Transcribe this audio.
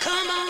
Come on.